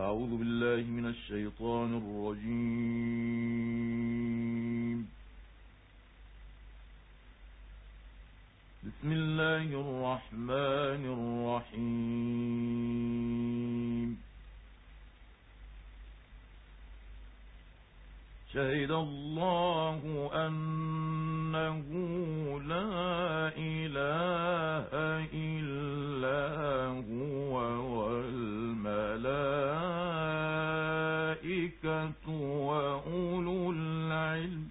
أعوذ بالله من الشيطان الرجيم. بسم الله الرحمن الرحيم. شهد الله أنه وأولو العلم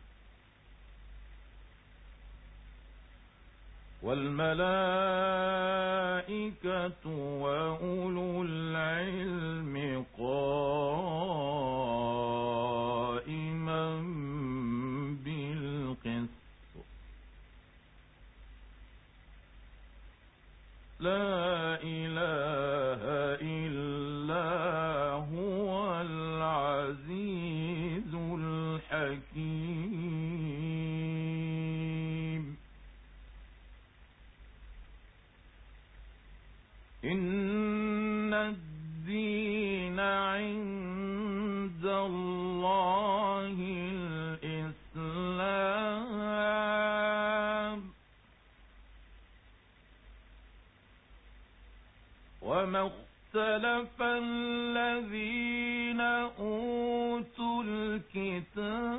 والملائكة الحكيم إن الدين عند الله الإسلام. وما اختلف الذين أوتوا الكتاب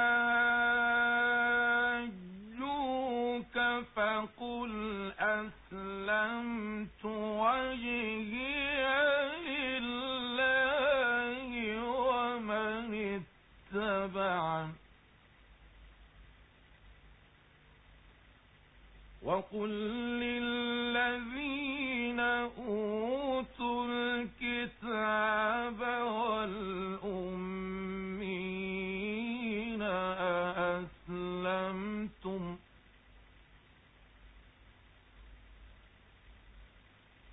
فقل أسلمت وجهي لله ومن اتبعني. وقل للذين أوتوا الكتاب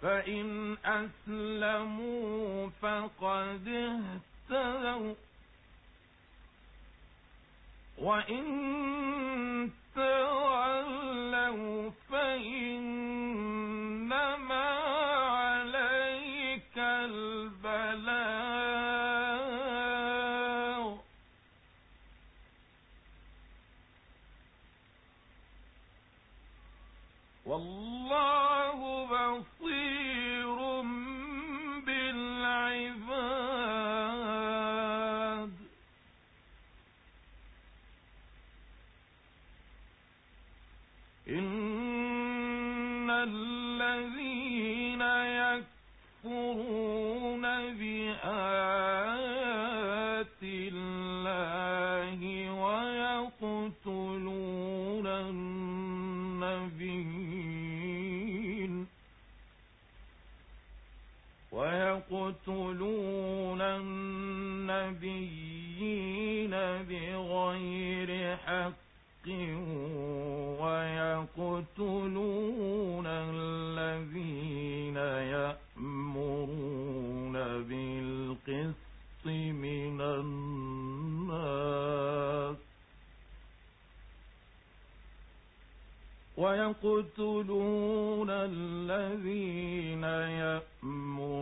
فإن أسلموا فقد اهتدوا وإن إن الذين يكفرون بآيات الله ويقتلون النبيين ويقتلون النبيين بغير حق ويقتلون الذين يأمرون بالقسط من الناس ويقتلون الذين يأمرون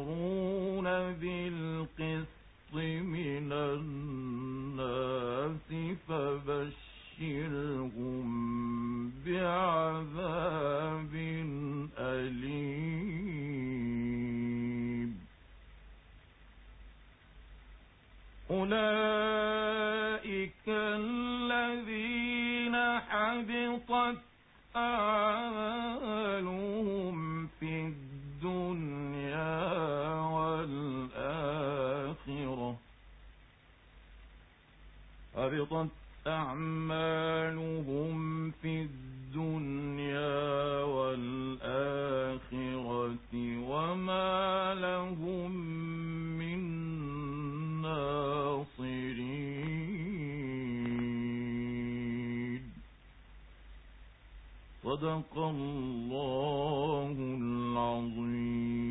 أولئك الذين حبطت أعمالهم في الدنيا والآخرة. حبطت أعمالهم صدق الله العظيم.